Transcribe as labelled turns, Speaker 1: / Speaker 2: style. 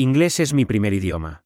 Speaker 1: Inglés es mi primer idioma.